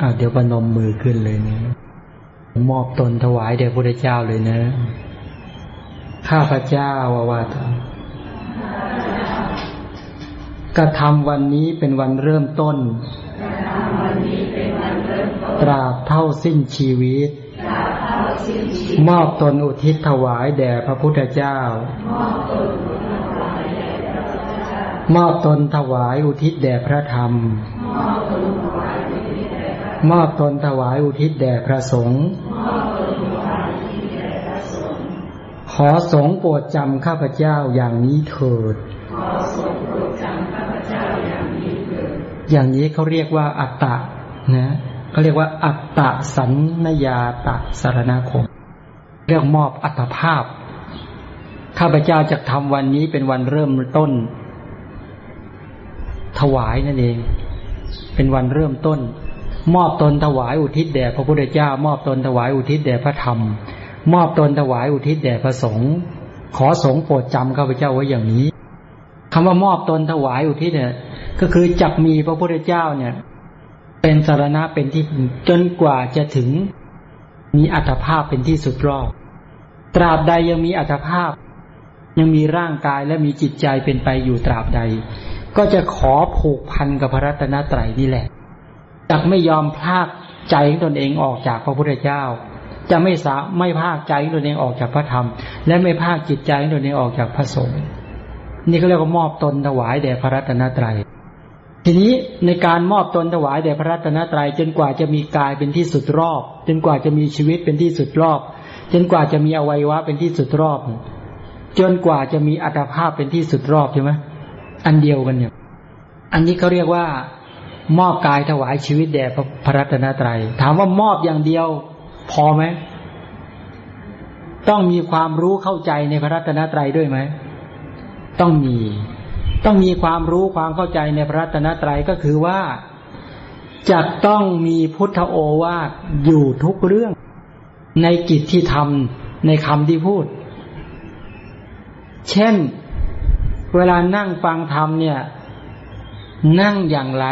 อาเดี๋ยวปนมมือขึ้นเลยนะ มอบตนถวายแด่พระเจ้าเลยนะ ข้าพระเจ้าวาวาทกระทำวันนี้เป็นวันเริ่มต้น ตราบเท่าสิ้นชีวิต มอบตนอุทิศถวายแด่พระพุทธเจ้ามอบตนถวายอุทิศแด่พระธรรม ม อบตนถวายอุทิศแด่พระสงฆ์ขอสงฆ์โปรดจำข้าพเจ้าอย่างนี้เถิด อย่างนี้เขาเรียกว่าอัตตะนะเขาเรียกว่าอัตตะสัญญยาตะสารนาคม เรียกมอบอัตภาพ ข้าพเจ้าจะทำวันนี้เป็นวันเริ่มต้น ถวายนั่นเอง เป็นวันเริ่มต้น มอบตนถวายอุทิศแด่พระพุทธเจ้า มอบตนถวายอุทิศแด่พระธรรม มอบตนถวายอุทิศแด่พระสงฆ์ขอสงฆ์โปรดจำข้าพเจ้าไว้อย่างนี้คำว่ามอบตนถวายอุทิศเนี่ย ก็คือจักมีพระพุทธเจ้าเนี่ย เป็นสารณะเป็นที่จนกว่าจะถึงมีอัตภาพเป็นที่สุดรอบตราบใดยังมีอัตภาพ ยังมีร่างกายและมีจิตใจเป็นไปอยู่ตราบใด ก็จะขอผูกพันกับพระรัตนตรัยนี่แหละ จะไม่ยอมพากใจตนเองออกจากพระพุทธเจ้า จะไม่สาไม่พากใจตนเองออกจากพระธรรม และไม่พากจิตใจตนเองออกจากพระสงฆ์นี่ก็เรียกว่ามอบตนถวายแด่พระรัตนตรัย ทีนี้ในการมอบตนถวายแด่พระรัตนตรัย จนกว่าจะมีกายเป็นที่สุดรอบ จนกว่าจะมีชีวิตเป็นที่สุดรอบ จนกว่าจะมีอวัยวะเป็นที่สุดรอบ จนกว่าจะมีอัตภาพเป็นที่สุดรอบใช่ไหมอันเดียวกันเนี่ย อันนี้เขาเรียกว่า มอบกายถวายชีวิตแด่พระรัตนตรัย ถามว่ามอบอย่างเดียว พอไหม ต้องมีความรู้เข้าใจในพระรัตนตรัยด้วยไหม ต้องมี ต้องมีความรู้ความเข้าใจในพระรัตนตรัยก็คือว่าจะต้องมีพุทธโอวาทอยู่ทุกเรื่อง ในกิจที่ทำในคำที่พูด เช่น เวลานั่งฟังธรรมเนี่ย นั่งอย่างไร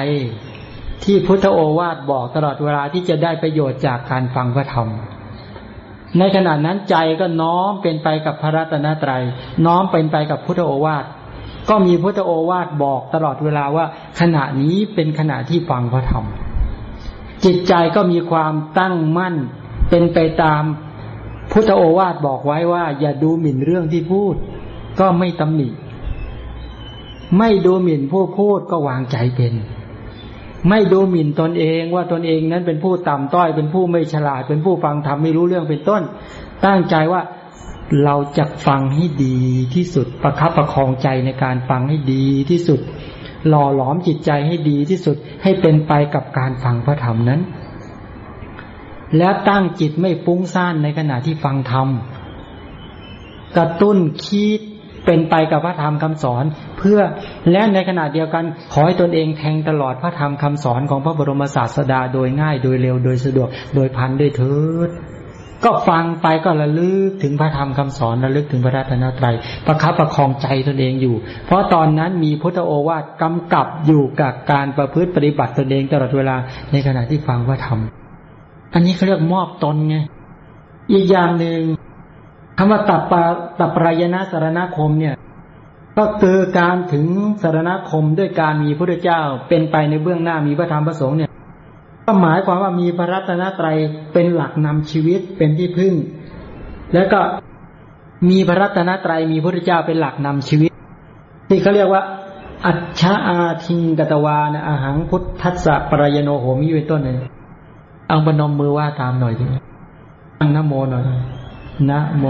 ที่พุทธโอวาทบอกตลอดเวลาที่จะได้ประโยชน์จากการฟังพระธรรม ในขณะนั้นใจก็น้อมเป็นไปกับพระรัตนตรยัย น้อมเป็นไปกับพุทธโอวาทก็มีพุทธโอวาทบอกตลอดเวลาว่า ขณะนี้เป็นขณะที่ฟังพระธรรม จิตใจก็มีความตั้งมั่น เป็นไปตามพุทธโอวาทบอกไว้ว่า อย่าดูหมิ่นเรื่องที่พูด ก็ไม่ตำหนิไม่ดูหมิ่นผู้พูดก็วางใจเป็น ไม่ดูหมิ่นตนเองว่าตนเองนั้นเป็นผู้ต่ำต้อยเป็นผู้ไม่ฉลาด เป็นผู้ฟังธรรมไม่รู้เรื่องเป็นต้น ตั้งใจว่าเราจะฟังให้ดีที่สุดประคับประคองใจในการฟังให้ดีที่สุด หล่อหลอมจิตใจให้ดีที่สุดให้เป็นไปกับการฟังพระธรรมนั้น แล้วตั้งจิตไม่ฟุ้งซ่านในขณะที่ฟังธรรมกระตุ้นคิด เป็นไปกับพระธรรมคำสอน เพื่อและในขณะเดียวกันขอให้ตนเองแทงตลอดพระธรรมคำสอนของพระบรมศาสดาโดยง่ายโดยเร็วโดยสะดวกโดยพันด้วยเถิดก็ฟังไปก็ระลึกถึงพระธรรมคำสอนระลึกถึงพระรัตนตรัยประคับประคองใจตนเองอยู่ เพราะตอนนั้นมีพุทธโอวาทกำกับอยู่กับการประพฤติปฏิบัติตนเองตลอดเวลาในขณะที่ฟังพระธรรม อันนี้เขาเรียกมอบตนไงอีกอย่างหนึ่ง คำว่าตับปตับปรายณะสารณคมเนี่ย ก็คือการถึงสารณคมด้วยการมีพระเจ้าเป็นไปในเบื้องหน้ามีพระธรรมพระสงฆ์เนี่ยก็หมายความว่ามีพระรัตนตรัยเป็นหลักนำชีวิตเป็นที่พึ่ง แล้วก็มีพระรัตนตรัยมีพระเจ้าเป็นหลักนำชีวิต ที่เขาเรียกว่า อัจฉอาทิงกตวานะอาหังพุทธัสสะปรายโนโหมีเป็นต้นเลยเอาบนมมือว่าตามหน่อยดิตั้งนโมหน่อย นะโม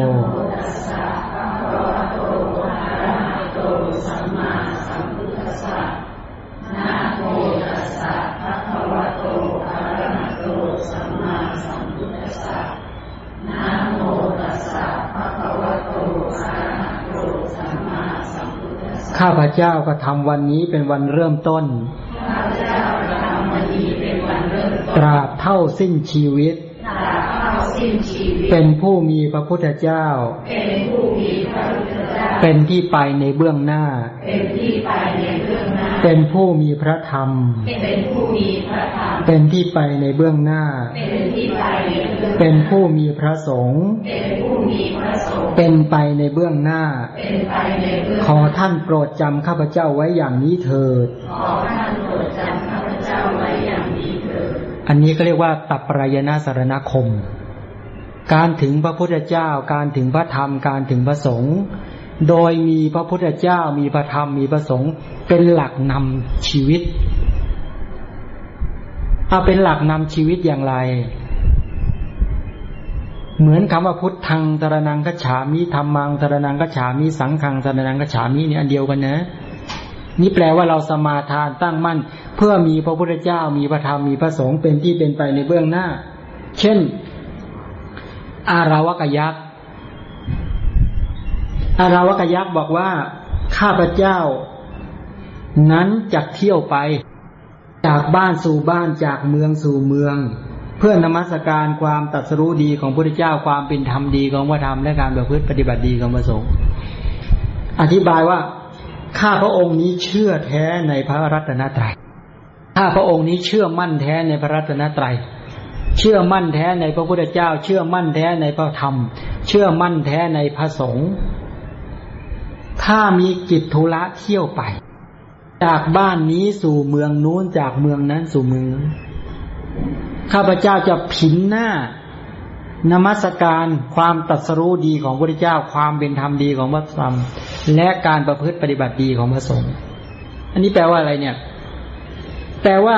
ข้าพเจ้าก็ทำวันนี้เป็นวันเริ่มต้น ตราบเท่าสิ้นชีวิต เป็นผู้มีพระพุทธเจ้า เป็นที่ไปในเบื้องหน้า เป็นที่ไปในเบื้องหน้า เป็นผู้มีพระธรรม เป็นผู้มีพระธรรม เป็นที่ไปในเบื้องหน้า เป็นที่ไปในเบื้องเป็นผู้มีพระสงฆ์ เป็นผู้มีพระสงฆ์ เป็นไปในเบื้องหน้า เป็นไปในเบื้องขอท่านโปรดจำข้าพเจ้าไว้อย่างนี้เถิด ขอท่านโปรดจำข้าพเจ้าไว้อย่างนี้เถิดอันนี้ก็เรียกว่าตัปปรายณสารณคม การถึงพระพุทธเจ้า การถึงพระธรรม การถึงพระสงฆ์โดยมีพระพุทธเจ้ามีพระธรรมมีพระสงฆ์เป็นหลักนำชีวิตเอาเป็นหลักนำชีวิตอย่างไร เหมือนคำว่าพุทธังตรนังกัจฉามิธรรมังตรนังกัจฉามิสังฆังตรนังกัจฉามิเนี่ยอันเดียวกันนะ นี่แปลว่าเราสมาทานตั้งมั่น เพื่อมีพระพุทธเจ้ามีพระธรรมมีพระสงฆ์เป็นที่เป็นไปในเบื้องหน้า เช่น อาราวกยักษ์อาราวกยักษ์บอกว่าข้าพเจ้า นั้นจะเที่ยวไป จากบ้านสู่บ้านจากเมืองสู่เมือง เพื่อนมัสการความตัดสรู้ดีของพระพุทธเจ้าความเป็นธรรมดีของพระธรรมและการประพฤติปฏิบัติดีของพระสงฆ์อธิบายว่าข้าพระองค์นี้เชื่อแท้ในพระรัตนตรัยข้าพระองค์นี้เชื่อมั่นแท้ในพระรัตนตรัย เชื่อมั่นแท้ในพระพุทธเจ้า เชื่อมั่นแท้ในพระธรรม เชื่อมั่นแท้ในพระสงฆ์ถ้ามีกิจธุระเที่ยวไป จากบ้านนี้สู่เมืองนู้นจากเมืองนั้นสู่เมืองนั้นข้าพเจ้าจะผินหน้านมัสการความตัดสรู้ดีของพระพุทธเจ้า ความเป็นธรรมดีของพระธรรม และการประพฤติปฏิบัติดีของพระสงฆ์อันนี้แปลว่าอะไรเนี่ยแปลว่า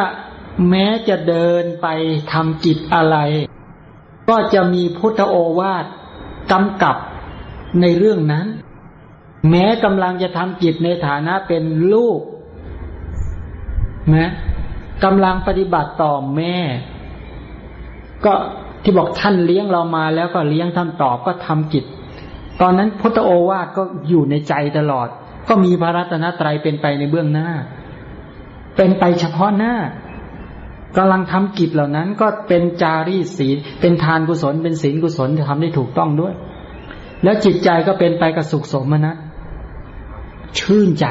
แม้จะเดินไปทำกิจอะไร ก็จะมีพุทธโอวาทกำกับในเรื่องนั้น แม้กำลังจะทำกิจในฐานะเป็นลูกนะกำลังปฏิบัติต่อแม่ ก็ที่บอกท่านเลี้ยงเรามาแล้วก็เลี้ยงท่านตอบก็ทำกิจ ตอนนั้นพุทธโอวาทก็อยู่ในใจตลอด ก็มีพระรัตนตรัยเป็นไปในเบื้องหน้า เป็นไปเฉพาะหน้า กำลังทำกิจเหล่านั้นก็เป็นจารีศีลเป็นทานกุศล เป็นศีลกุศลทำได้ถูกต้องด้วย แล้วจิตใจก็เป็นไปกับสุขสมนะ ชื่นใจ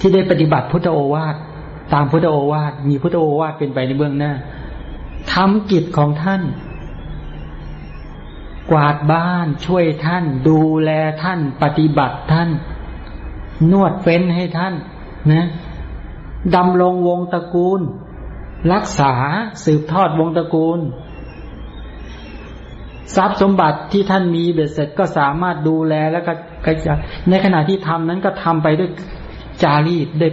ที่ได้ปฏิบัติพุทธโอวาทตามพุทธโอวาทมีพุทธโอวาทเป็นไปในเบื้องหน้าทำกิจของท่าน กวาดบ้านช่วยท่าน ดูแลท่าน ปฏิบัติท่าน นวดเฟ้นให้ท่าน นะดำรงวงตระกูล รักษาสืบทอดวงตระกูล ทรัพย์สมบัติที่ท่านมีเบ็ดเสร็จก็สามารถดูแลแล้วก็กระจายในขณะที่ทำนั้นก็ทำไปด้วยจารีตด้วย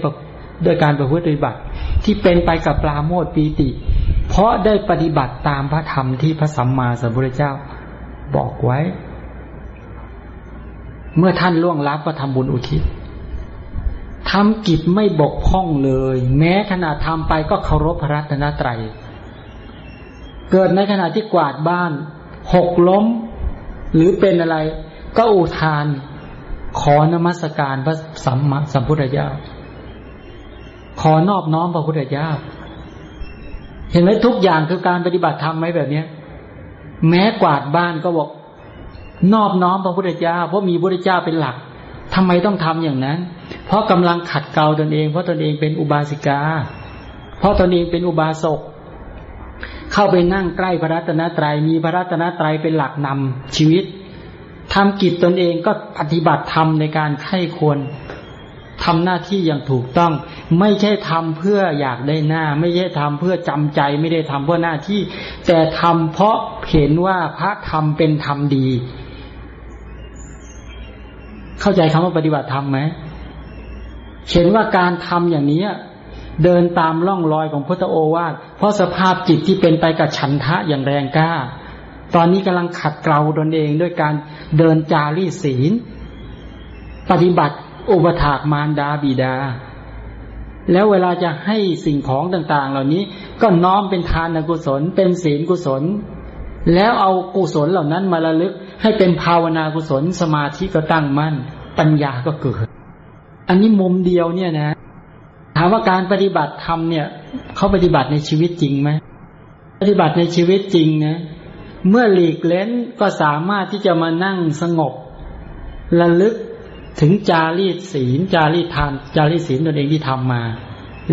ด้วยการประพฤติปฏิบัติ ที่เป็นไปกับปลาโมดปีติ เพราะได้ปฏิบัติตามพระธรรมที่พระสัมมาสัมพุทธเจ้าบอกไว้ เมื่อท่านล่วงลับก็ทำบุญอุทิศ ทำกิจไม่บกพร่องเลย แม้ขณะทำไปก็เคารพพระรัตนตรัย เกิดในขณะที่กวาดบ้าน หกล้ม หรือเป็นอะไร ก็อุทาน ขอนมัสการพระสัมมาสัมพุทธเจ้า ขอนอบน้อมพระพุทธเจ้า เห็นไหมทุกอย่างคือการปฏิบัติธรรมไหมแบบเนี้ยแม้กวาดบ้านก็บอกนอบน้อมพระพุทธเจ้า เพราะมีพระพุทธเจ้าเป็นหลัก ทำไมต้องทำอย่างนั้น เพราะกำลังขัดเกลาตนเอง เพราะตนเองเป็นอุบาสิกา เพราะตนเองเป็นอุบาสก เข้าไปนั่งใกล้พระรัตนตรยัย มีพระรัตนตรัยเป็นหลักนำชีวิตทำกิจตนเองก็ปฏิบัติธรรมในการไข้ควรทำหน้าที่อย่างถูกต้อง ไม่ใช่ทำเพื่ออยากได้หน้า ไม่ใช่ทำเพื่อจำใจไม่ได้ทำเพื่อหน้าที่ แต่ทำเพราะเห็นว่าพระธรรมเป็นธรรมดี เข้าใจคำว่าปฏิบัติธรรมไหมเห็นว่าการทำอย่างนี้เดินตามล่องรอยของพุทธโอวาทเพราะสภาพจิตที่เป็นไปกับฉันทะอย่างแรงกล้า ตอนนี้กำลังขัดเกลาตนเองด้วยการเดินจารีศีล ปฏิบัติอุปถากมารดาบิดา แล้วเวลาจะให้สิ่งของต่าง ๆ เหล่านี้ก็น้อมเป็นทานกุศลเป็นศีลกุศล แล้วเอากุศลเหล่านั้นมาระลึก ให้เป็นภาวนากุศลสมาธิก็ตั้งมั่น ปัญญาก็เกิด อันนี้มุมเดียวเนี่ยนะถามว่าการปฏิบัติธรรมเนี่ยเขาปฏิบัติในชีวิตจริงไหมปฏิบัติในชีวิตจริงนะเมื่อหลีกเล้นก็สามารถที่จะมานั่งสงบระลึกถึงจารีตศีล จารีตทานจารีตศีลตนเองที่ทำมา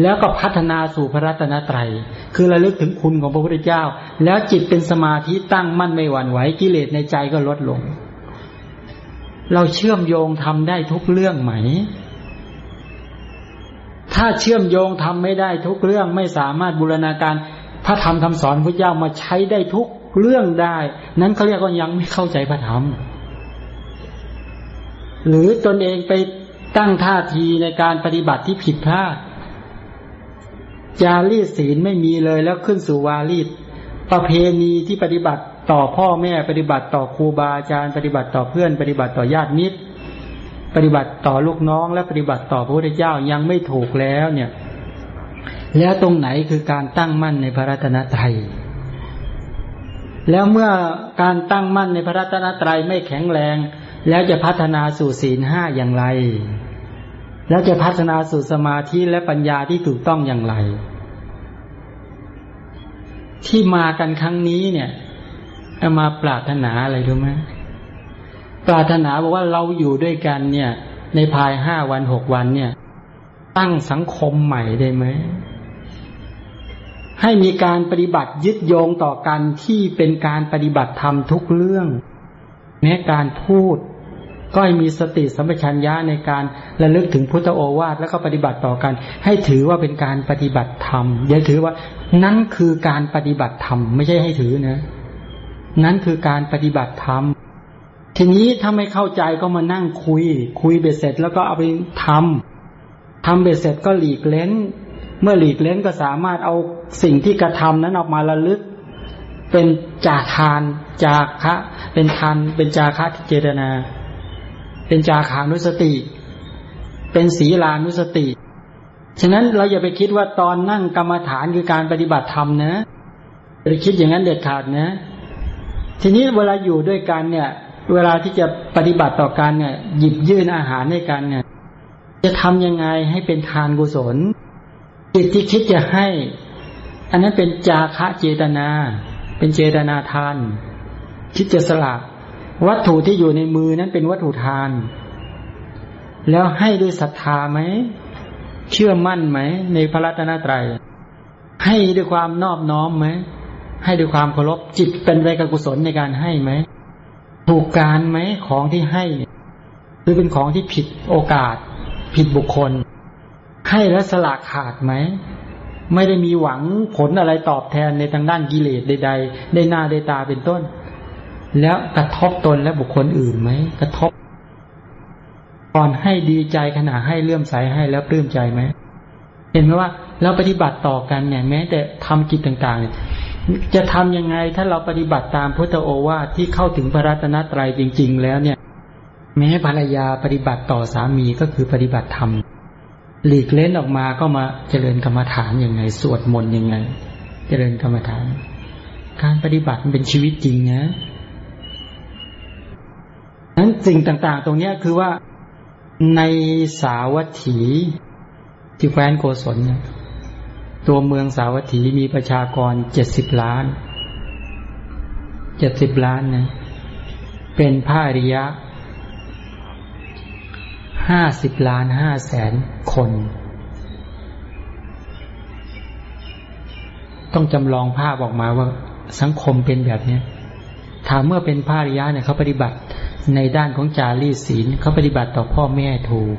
แล้วก็พัฒนาสู่พระรัตนตรัย คือระลึกถึงคุณของพระพุทธเจ้า แล้วจิตเป็นสมาธิตั้งมั่นไม่หวั่นไหวกิเลสในใจก็ลดลง เราเชื่อมโยงทำได้ทุกเรื่องไหม ถ้าเชื่อมโยงทำไม่ได้ทุกเรื่องไม่สามารถบูรณาการพระธรรมคำสอนพระเจ้ามาใช้ได้ทุกเรื่องได้ นั้นเขาเรียกว่ายังไม่เข้าใจพระธรรม หรือตนเองไปตั้งท่าทีในการปฏิบัติที่ผิดพลาด จารีศีลไม่มีเลยแล้วขึ้นสู่วารีประเพณีที่ปฏิบัติต่อพ่อแม่ปฏิบัติต่อครูบาอาจารย์ ปฏิบัติต่อเพื่อน ปฏิบัติต่อญาติมิตร ปฏิบัติต่อลูกน้อง และปฏิบัติต่อพระพุทธเจ้ายังไม่ถูกแล้วเนี่ย แล้วตรงไหนคือการตั้งมั่นในพระรัตนตรัยแล้วเมื่อการตั้งมั่นในพระรัตนตรัยไม่แข็งแรง แล้วจะพัฒนาสู่ศีลห้าอย่างไร แล้วจะพัฒนาสู่สมาธิและปัญญาที่ถูกต้องอย่างไร ที่มากันครั้งนี้เนี่ยเอามาปรารถนาอะไรรู้ไหมปรารถนาบอกว่าเราอยู่ด้วยกันเนี่ย ในภายห้าวันหกวันเนี่ย ตั้งสังคมใหม่ได้ไหมให้มีการปฏิบัติยึดโยงต่อกันที่เป็นการปฏิบัติธรรมทุกเรื่อง แม้การพูด ก็ให้มีสติสัมปชัญญะในการระลึกถึงพุทธโอวาทแล้วก็ปฏิบัติต่อกัน ให้ถือว่าเป็นการปฏิบัติธรรมอย่าถือว่า นั่นคือการปฏิบัติธรรมไม่ใช่ให้ถือนะ นั่นคือการปฏิบัติธรรมทีนี้ถ้าไม่เข้าใจก็มานั่งคุย คุยเบ็ดเสร็จ แล้วก็เอาไปทำทำเบ็ดเสร็จก็หลีกเล้น เมื่อหลีกเล้นก็สามารถเอาสิ่งที่กระทำนั้นออกมาระลึก เป็นจาทาน จาคะ เป็นทานเป็นจาคะที่เจตนา เป็นจาขานุสติ เป็นศีลานุสติ ฉะนั้นเราอย่าไปคิดว่าตอนนั่งกรรมฐานคือการปฏิบัติธรรมนะไปคิดอย่างนั้นเด็ดขาดนะ ทีนี้เวลาอยู่ด้วยกันเนี่ย เวลาที่จะปฏิบัติต่อกันเนี่ย หยิบยื่นอาหารให้กันเนี่ย จะทำยังไงให้เป็นทานกุศลจิตที่คิดจะให้ อันนั้นเป็นจาคะเจตนา เป็นเจตนาทาน คิดจะสละ วัตถุที่อยู่ในมือนั้นเป็นวัตถุทาน แล้วให้ด้วยศรัทธาไหม เชื่อมั่นไหม ในพระรัตนตรัย ให้ด้วยความนอบน้อมไหม ให้ด้วยความเคารพจิตเป็นไรกกุศลในการให้ไหม ถูกการไหมของที่ให้หรือเป็นของที่ผิดโอกาส ผิดบุคคล ให้และสละขาดไหมไม่ได้มีหวังผลอะไรตอบแทนในทางด้านกิเลสใด ๆ ได้หน้าได้ตาเป็นต้น แล้วกระทบตนและบุคคลอื่นไหมกระทบ ก่อนให้ดีใจขณะให้เลื่อมใสให้แล้วปลื้มใจไหมเห็นไหมว่าเราปฏิบัติต่อกันเนี่ยแม้แต่ทำกิจต่างๆจะทํำยังไงถ้าเราปฏิบัติตามพุทธโอวาทที่เข้าถึงพระรัตนตรัยจริง ๆ แล้วเนี่ย แม้ภรรยาปฏิบัติต่อสามีก็คือปฏิบัติธรรมหลีกเล่นออกมาก็มาเจริญกรรมฐานยังไง สวดมนต์ยังไง เจริญกรรมฐาน การปฏิบัติมันเป็นชีวิตจริงนะ นั้นสิ่งต่างๆ ตรงนี้คือว่าในสาวัตถีที่แคว้นโกศลเนี่ยตัวเมืองสาวัตถีมีประชากรเจ็ดสิบล้าน เจ็ดสิบล้านนะเป็นพระอริยะห้าสิบล้านห้าแสนคน ต้องจำลองภาพออกมาว่าสังคมเป็นแบบนี้ถามเมื่อเป็นภาริยะเนี่ยเขาปฏิบัติ ในด้านของจารีศีลเขาปฏิบัติต่อพ่อแม่ถูก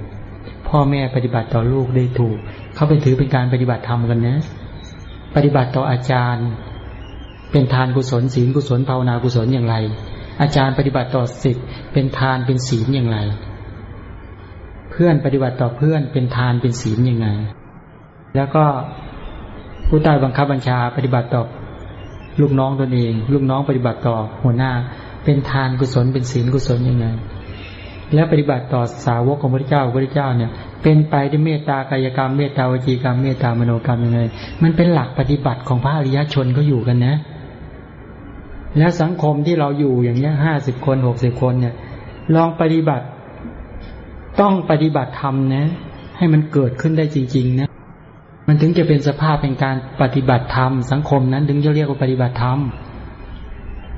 พ่อแม่ปฏิบัติต่อลูกได้ถูก เขาไปถือเป็นการปฏิบัติธรรมกันนะ ปฏิบัติต่ออาจารย์ เป็นทานกุศลศีลกุศลภาวนากุศลอย่างไร อาจารย์ปฏิบัติต่อศิษย์เป็นทานเป็นศีลอย่างไร เพื่อนปฏิบัติต่อเพื่อนเป็นทานเป็นศีลยังไงแล้วก็ผู้ใต้บังคับบัญชาปฏิบัติต่อลูกน้องตนเอง ลูกน้องปฏิบัติต่อหัวหน้า เป็นทานกุศลเป็นศีลกุศลยังไง แล้วปฏิบัติต่อสาวกของพระเจ้าพระเจ้าเนี่ย เป็นไปด้วยเมตตากายกรรมเมตตาวจีกรรมเมตตามโนกรรมยังไง มันเป็นหลักปฏิบัติของพระอริยชนเขาอยู่กันนะ แล้วสังคมที่เราอยู่อย่างเนี้ยห้าสิบคนหกสิบคนเนี่ย ลองปฏิบัติ ต้องปฏิบัติธรรมนะ ให้มันเกิดขึ้นได้จริง ๆ นะมันถึงจะเป็นสภาพเป็นการปฏิบัติธรรม สังคมนั้นถึงจะเรียกว่าปฏิบัติธรรม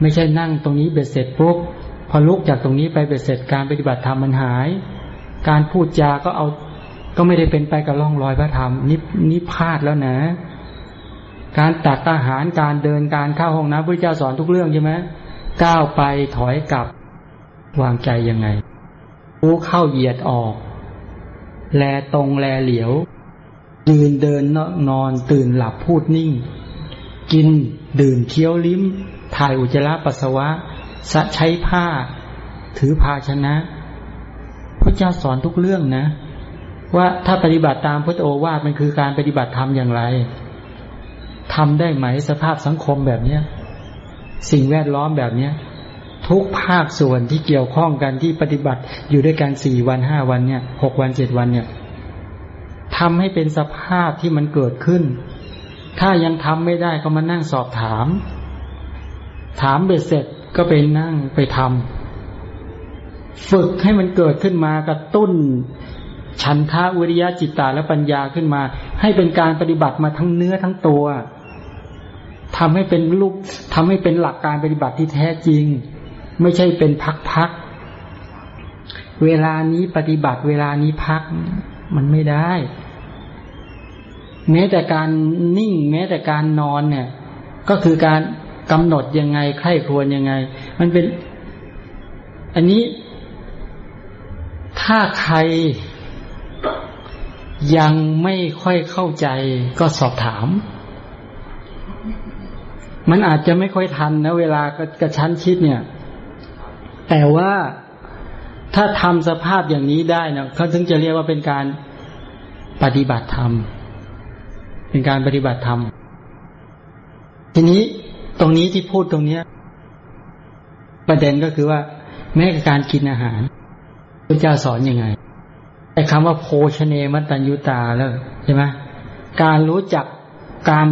ไม่ใช่นั่งตรงนี้เบ็ดเสร็จปุ๊บพอลุกจากตรงนี้ไปเบ็ดเสร็จการปฏิบัติธรรมมันหาย การพูดจาก็เอาก็ไม่ได้เป็นไปกับล่องรอยพระธรรมนี่นี่พลาดแล้วนะ การตักอาหารการเดินการเข้าห้องน้ำพระเจ้าสอนทุกเรื่องใช่ไหมก้าวไปถอยกลับ วางใจยังไงรู้เข้าเหยียดออก แลตรงแลเหลียว ยืนเดินนอนตื่นหลับพูดนิ่ง กินดื่มเคี้ยวลิ้ม ถ่ายอุจจาระปัสสาวะสะใช้ผ้า ถือภาชนะ พระเจ้าสอนทุกเรื่องนะ ว่าถ้าปฏิบัติตามพุทธโอวาทมันคือการปฏิบัติธรรมอย่างไรทำได้ไหมสภาพสังคมแบบเนี้ยสิ่งแวดล้อมแบบเนี้ยทุกภาคส่วนที่เกี่ยวข้องกันที่ปฏิบัติอยู่ด้วยกันสี่วันห้าวันเนี่ยหกวันเจ็ดวันเนี่ยทำให้เป็นสภาพที่มันเกิดขึ้น ถ้ายังทำไม่ได้ก็มานั่งสอบถาม ถามเบ็ดเสร็จก็ไปนั่งไปทำฝึกให้มันเกิดขึ้นมากระตุ้น ฉันทาวิริยะจิตตาและปัญญาขึ้นมา ให้เป็นการปฏิบัติมาทั้งเนื้อทั้งตัวทำให้เป็นรูปทำให้เป็นหลักการปฏิบัติที่แท้จริง ไม่ใช่เป็นพักๆเวลานี้ปฏิบัติเวลานี้พัก มันไม่ได้ แม้แต่การนิ่ง แม้แต่การนอนเนี่ย ก็คือการ กำหนดยังไงใครควญยังไง มันเป็น อันนี้ถ้าใครยังไม่ค่อยเข้าใจก็สอบถาม มันอาจจะไม่ค่อยทันนะ เวลากระชั้นชิดเนี่ย แต่ว่าถ้าทำสภาพอย่างนี้ได้นะเขาถึงจะเรียกว่าเป็นการปฏิบัติธรรม เป็นการปฏิบัติธรรม ทีนี้ ตรงนี้ที่พูดตรงเนี้ย ประเด็นก็คือว่า แม้การกินอาหารพระเจ้าสอนอยังไงไอ้คำว่าโภชเนมัตัญยุตาแล้วใช่ไหมการรู้จักการ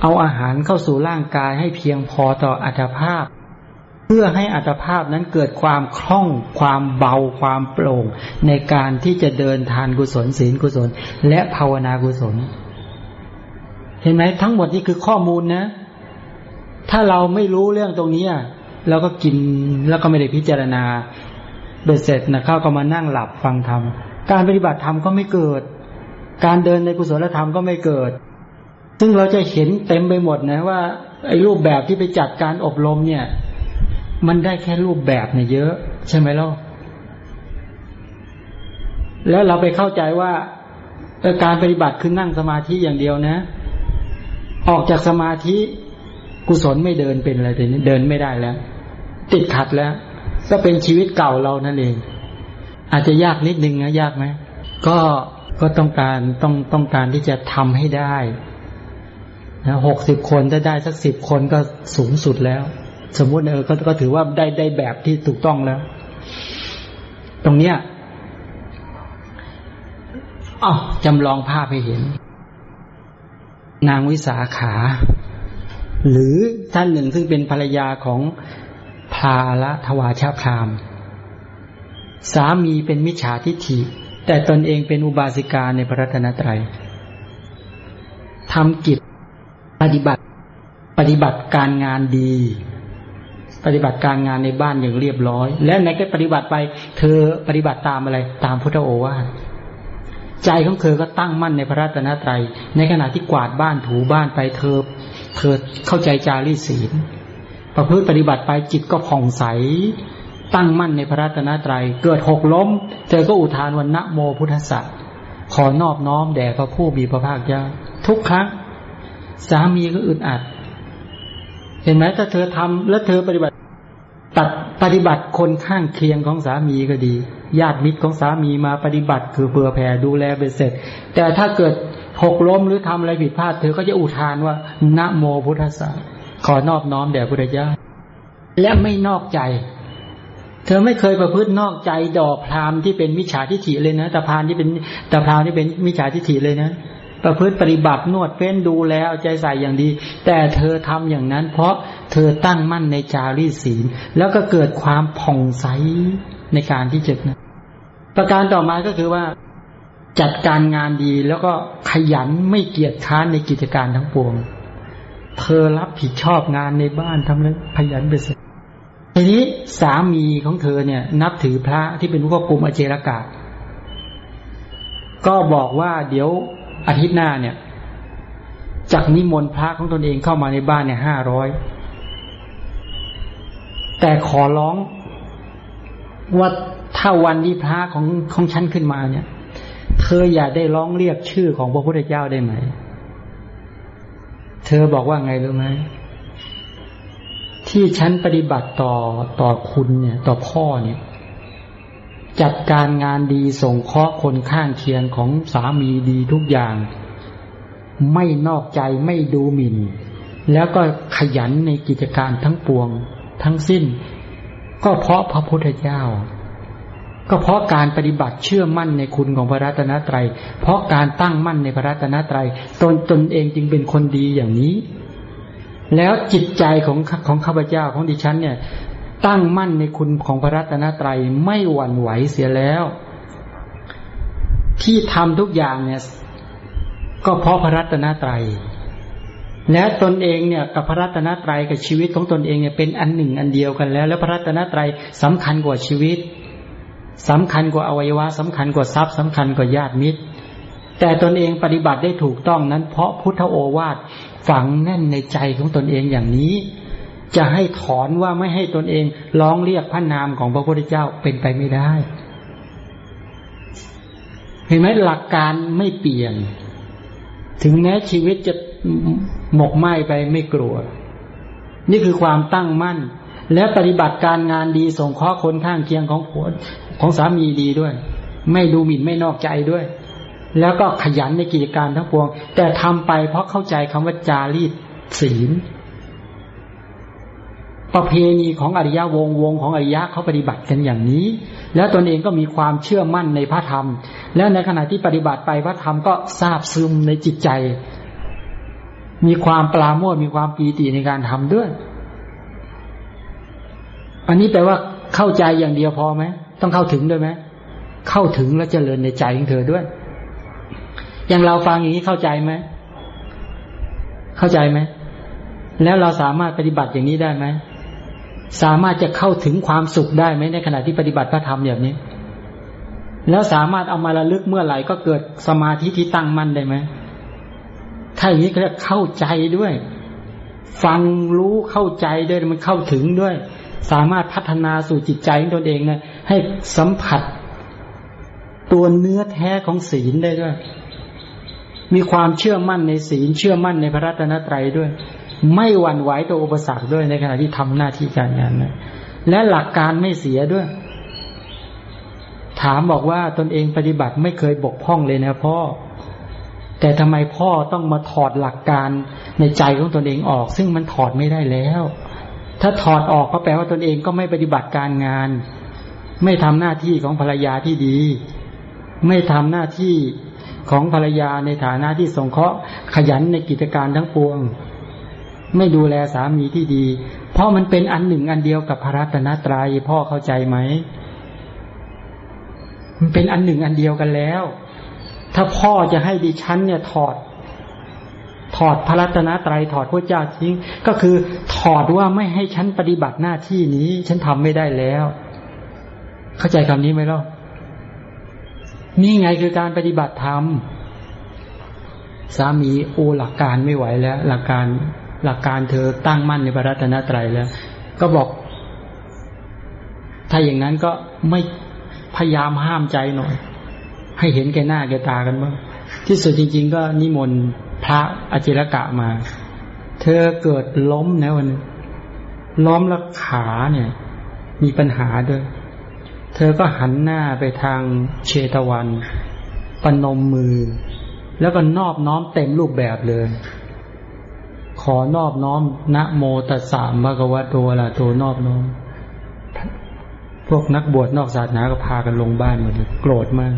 เอาอาหารเข้าสู่ร่างกายให้เพียงพอต่ออัตภาพ เพื่อให้อัตภาพนั้นเกิดความคล่องความเบาความโปร่ง ในการที่จะเดินทานกุศลศีลกุศล และภาวนากุศล เห็นไหมทั้งหมดนี้คือข้อมูลนะ ถ้าเราไม่รู้เรื่องตรงนี้เราก็กินแล้วก็ไม่ได้พิจารณาเบ็ดเสร็จนะเข้าก็มานั่งหลับฟังธรรมการปฏิบัติธรรมก็ไม่เกิด การเดินในกุศลธรรมก็ไม่เกิด ซึ่งเราจะเห็นเต็มไปหมดนะว่าไอ้รูปแบบที่ไปจัดการอบรมเนี่ย มันได้แค่รูปแบบเนี่ยเยอะ ใช่ไหมล่ะแล้วเราไปเข้าใจว่าการปฏิบัติคือนั่งสมาธิอย่างเดียวนะ ออกจากสมาธิ กุศลไม่เดินเป็นอะไรแต่นี้เดินไม่ได้แล้ว ติดขัดแล้ว ก็เป็นชีวิตเก่าเรานั่นเอง อาจจะยากนิดนึงนะยากไหมก็ก็ต้องการต้องต้องการที่จะทำให้ได้นะหกสิบคนถ้าได้สักสิบคนก็สูงสุดแล้ว สมมุติเออก็ก็ถือว่าได้ได้แบบที่ถูกต้องแล้ว ตรงเนี้ยอ๋อจำลองภาพให้เห็น นางวิสาขา หรือท่านหนึ่งซึ่งเป็นภรรยาของพาละทวาชาพรามสามีเป็นมิจฉาทิฐิ แต่ตนเองเป็นอุบาสิกาในพระรัตนตรัยทำกิจปฏิบัติ ปฏิบัติการงานดี ปฏิบัติการงานในบ้านอย่างเรียบร้อย และในการปฏิบัติไป เธอปฏิบัติตามอะไรตามพุทธโอวาทใจของเธอก็ตั้งมั่นในพระรัตนตรัย ในขณะที่กวาดบ้านถูบ้านไปเธอ เธอเข้าใจจารีศีล ประพฤติปฏิบัติไปจิตก็ผ่องใส ตั้งมั่นในพระรัตนตรัย เกิดหกล้ม เธอก็อุทานวันนะโมพุทธสัตขอนอบน้อมแด่พระผู้มีพระภาคเจ้าทุกครั้ง สามีก็อึดอัด เห็นไหมถ้าเธอทำแล้วเธอปฏิบัติ ตัดปฏิบัติคนข้างเคียงของสามีก็ดี ญาติมิตรของสามีมาปฏิบัติ คือเผื่อแผ่ดูแลเบ็ดเสร็จ แต่ถ้าเกิด หกล้มหรือทำอะไรผิดพลาด เธอก็จะอุทานว่านะโมพุทธสัตขอนอบน้อมแด่พระเจ้าและไม่นอกใจ เธอไม่เคยประพฤตินอกใจดอกพรามที่เป็นมิจฉาทิฏฐิเลยนะตาพานที่เป็นตาพรามที่เป็นมิจฉาทิฏฐิเลยนะประพฤติปฏิบัตินวดเฟ้นดูแลเอาใจใส่อย่างดี แต่เธอทำอย่างนั้น เพราะเธอตั้งมั่นในจารีศีล แล้วก็เกิดความผ่องใสในการที่จะนะประการต่อมาก็คือว่า จัดการงานดีแล้วก็ขยันไม่เกียจค้านในกิจการทั้งปวง เธอรับผิดชอบงานในบ้านทำแล้วขยันไปเสร็จทีนี้สามีของเธอเนี่ย นับถือพระที่เป็นผู้ควบคุมอเจรกาก็บอกว่าเดี๋ยวอาทิตย์หน้าเนี่ยจากนิมนต์พระของตนเองเข้ามาในบ้านเนี่ยห้าร้อยแต่ขอร้องว่าถ้าวันที่พระของของฉันขึ้นมาเนี่ย เธออย่าได้ร้องเรียกชื่อของพระพุทธเจ้าได้ไหม เธอบอกว่าไงรู้ไหมที่ฉันปฏิบัติต่อต่อคุณเนี่ย ต่อพ่อเนี่ย จัดการงานดีส่งเคราะห์คนข้างเคียงของสามีดีทุกอย่าง ไม่นอกใจไม่ดูหมิ่น แล้วก็ขยันในกิจการทั้งปวง ทั้งสิ้น ก็เพราะพระพุทธเจ้า ก็เพราะการปฏิบัติเชื่อมั่นในคุณของพระรัตนตรัย เพราะการตั้งมั่นในพระรัตนตรัย ตนตนเองจึงเป็นคนดีอย่างนี้ แล้วจิตใจของของข้าพเจ้าของดิฉันเนี่ย ตั้งมั่นในคุณของพระรัตนตรัยไม่หวั่นไหวเสียแล้ว ที่ทำทุกอย่างเนี่ย ก็เพราะพระรัตนตรัย และตนเองเนี่ยกับพระรัตนตรัยกับชีวิตของตนเองเนี่ยเป็นอันหนึ่งอันเดียวกันแล้ว แล้วพระรัตนตรัยสำคัญกว่าชีวิต สำคัญกว่าอวัยวะสำคัญกว่าทรัพย์สำคัญกว่าญาติมิตร แต่ตนเองปฏิบัติได้ถูกต้องนั้น เพราะพุทธโอวาทฝังแน่นในใจของตนเองอย่างนี้ จะให้ถอนว่าไม่ให้ตนเองร้องเรียกพระนามของพระพุทธเจ้าเป็นไปไม่ได้ เห็นไหมหลักการไม่เปลี่ยน ถึงแม้ชีวิตจะหมกไหม้ไปไม่กลัว นี่คือความตั้งมั่นและปฏิบัติการงานดีส่งข้อคนข้างเคียงของผัว ของสามีดีด้วย ไม่ดูหมิ่นไม่นอกใจด้วย แล้วก็ขยันในกิจการทั้งปวง แต่ทำไปเพราะเข้าใจคำว่าจารีตศีล ประเพณีของอริยวงวงของอริยะเขาปฏิบัติกันอย่างนี้ แล้วตนเองก็มีความเชื่อมั่นในพระธรรม แล้วในขณะที่ปฏิบัติไปพระธรรมก็ทราบซึมในจิตใจ มีความปราโมทมีความปีติในการทำด้วย อันนี้แปลว่าเข้าใจอย่างเดียวพอไหม ต้องเข้าถึงด้วยไหมเข้าถึงแล้วเจริญในใจของเธอด้วย อย่างเราฟังอย่างนี้เข้าใจไหมเข้าใจไหมแล้วเราสามารถปฏิบัติอย่างนี้ได้ไหมสามารถจะเข้าถึงความสุขได้ไหมในขณะที่ปฏิบัติพระธรรมแบบนี้ แล้วสามารถเอามาระลึกเมื่อไหร่ก็เกิดสมาธิที่ตั้งมั่นได้ไหมถ้าอย่างนี้ก็จะเข้าใจด้วย ฟังรู้เข้าใจด้วยมันเข้าถึงด้วย สามารถพัฒนาสู่จิตใจของตนเองนะ ให้สัมผัส ตัวเนื้อแท้ของศีลได้ด้วย มีความเชื่อมั่นในศีล เชื่อมั่นในพระรัตนตรัยด้วย ไม่หวั่นไหวต่ออุปสรรคด้วยในขณะที่ทำหน้าที่การงานนะและหลักการไม่เสียด้วย ถามบอกว่าตนเองปฏิบัติไม่เคยบกพร่องเลยนะพ่อ แต่ทำไมพ่อต้องมาถอดหลักการในใจของตนเองออก ซึ่งมันถอดไม่ได้แล้ว ถ้าถอดออกก็แปลว่าตนเองก็ไม่ปฏิบัติการงาน ไม่ทำหน้าที่ของภรรยาที่ดี ไม่ทำหน้าที่ของภรรยาในฐานะที่สงเคราะห์ขยันในกิจการทั้งปวง ไม่ดูแลสามีที่ดี เพราะมันเป็นอันหนึ่งอันเดียวกับพระรัตนตรยัยพ่อเข้าใจไหมมันเป็นอันหนึ่งอันเดียวกันแล้ว ถ้าพ่อจะให้ดิฉันเนี่ยถอด ถอดพระรัตนตรยัยถอดพระเจ้าทิ้ง ก็คือถอดว่าไม่ให้ฉันปฏิบัติหน้าที่นี้ ฉันทำไม่ได้แล้ว เข้าใจคำนี้ไหมล่ะนี่ไงคือการปฏิบัติธรรมสามีโอหลักการไม่ไหวแล้ว หลักการหลักการเธอตั้งมั่นในพระรัตนตรัยแล้ว ก็บอก ถ้าอย่างนั้นก็ไม่พยายามห้ามใจหน่อย ให้เห็นแก่หน้าแก่ตากันบ้างที่สุดจริง ๆ ก็นิมนต์พระอจิรกะมา เธอเกิดล้มนะวันล้มแล้วขาเนี่ย มีปัญหาด้วย เธอก็หันหน้าไปทางเชตวันปนมมือ แล้วก็นอบน้อมเต็มรูปแบบเลย ขอนอบน้อมนะโมตัสสะมะกวะโตละโตนอบน้อม พวกนักบวชนอกศาสนาก็พากันลงบ้านหมดเลยโกรธมาก